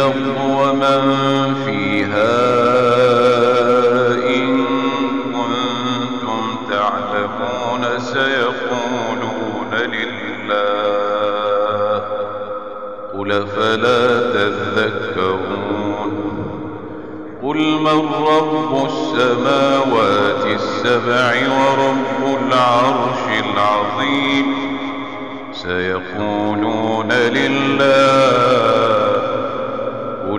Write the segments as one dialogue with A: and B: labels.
A: الأرض ومن فيها إن كنتم تعلمون سيقولون لله. قل فلا تذكرون؟ قل من رب السماوات السبع ورب العرش العظيم؟ سيقولون لله.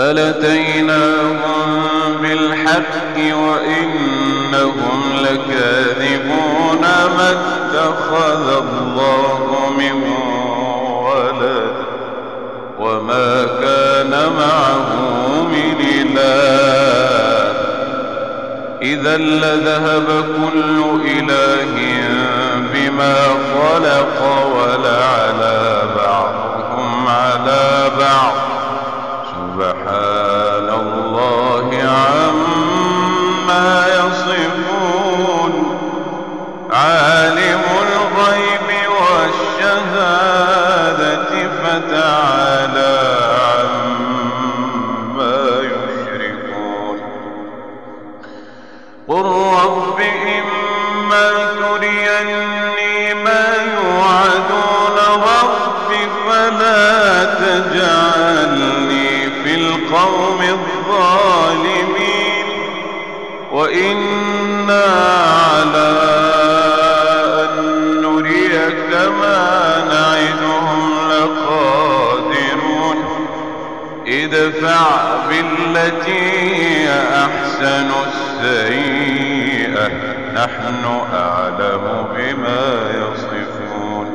A: بل أتيناهم بالحق وإنهم لكاذبون ما اتخذ الله من ولد وما كان معه من إله إذا لذهب كل إله بما خلق ولعلى بعضهم على بعض سبحان الله عما يصفون. عالم الغيب والشهادة فتعالى عما يشركون. قل رب إما تريني ادفع بالتي هي أحسن السيئة. نحن أعلم بما يصفون.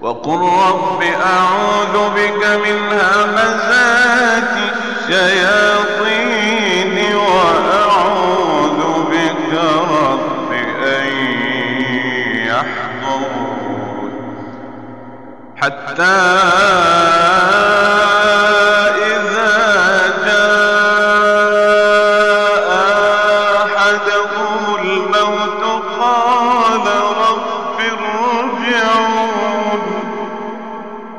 A: وقل رب أعوذ بك من همزات الشياطين وأعوذ بك رب أن يحضرون. حتى ارجعون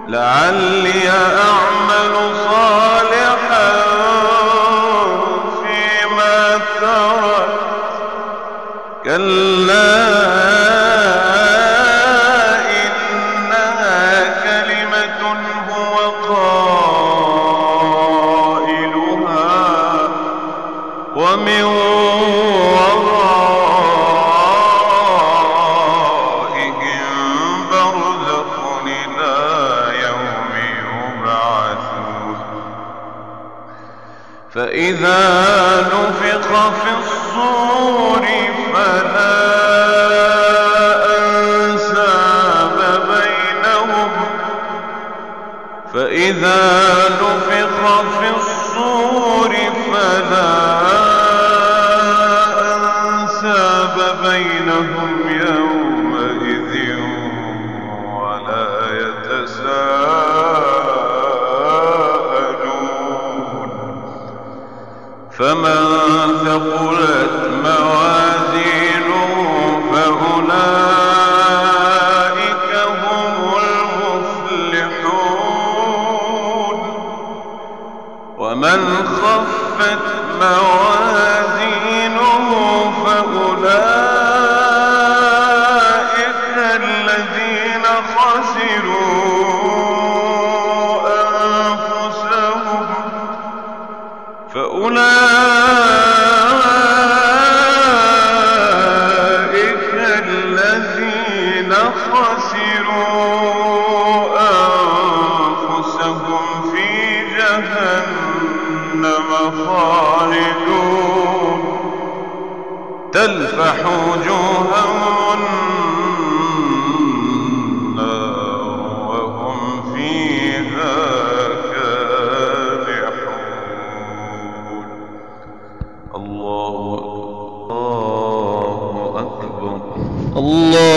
A: لعلي أعمل صالحا فيما تركت كلا إنها كلمة هو قائلها. ومن فإذا نفخ في الصور فلا بينهم. فإذا فمن جهنم خالدون. تلفح وجوههم النار فيها كالحون الله أكبر.
B: الله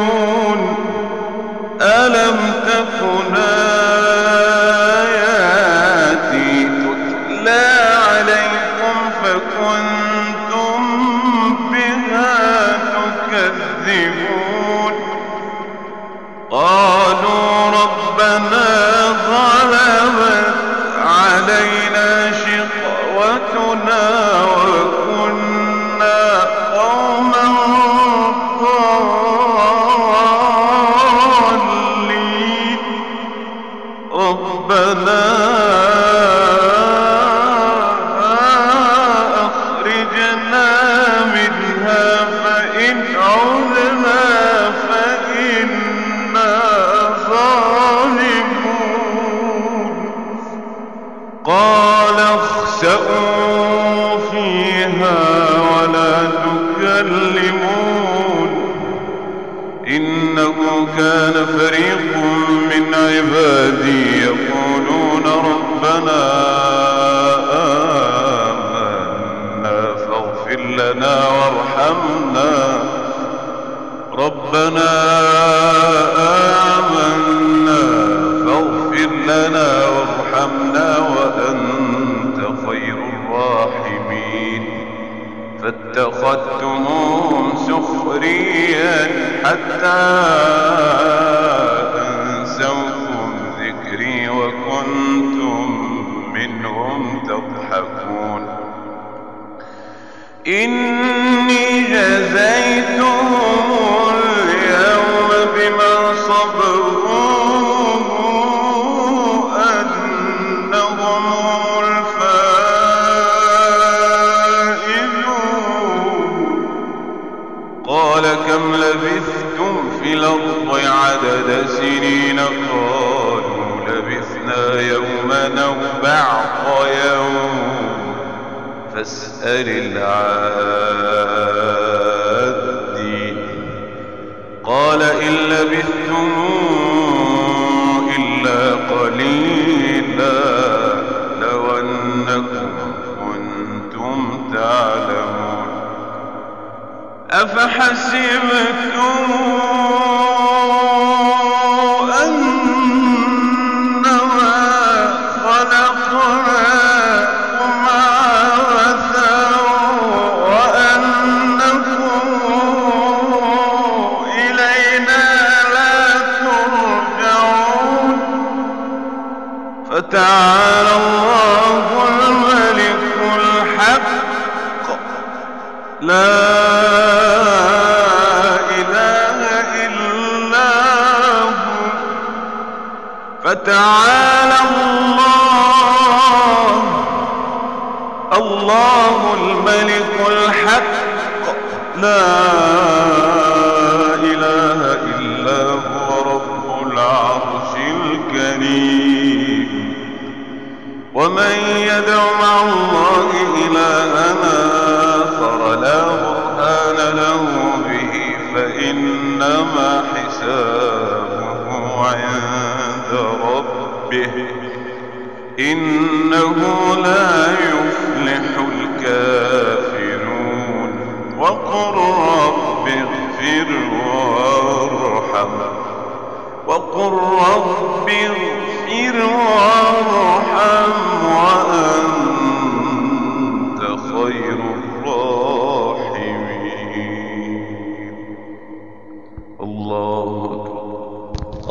A: فاغفر لنا وارحمنا. ربنا آمنا. فاغفر لنا وارحمنا وأنت خير الراحمين. فاتخذتموهم سخريا حتى إني جزيتهم اليوم بما صبروا أنهم هم الفائزون. قال كم لبثتم في الأرض عدد سنين؟ قالوا لبثنا يوما أو بعض يوم. فاسأل العادين قال إن لبثتم إلا قليلا لو أنكم كنتم تعلمون. أفحسبتم فتعالى الله. الله الملك الحق. لا إله إلا هو رب العرش الكريم. ومن يدع مع الله إلهنا آخر لا برهان له به فإنما ربه إنه لا يفلح الكافرون. وقل رب اغفر وارحم. وقل رب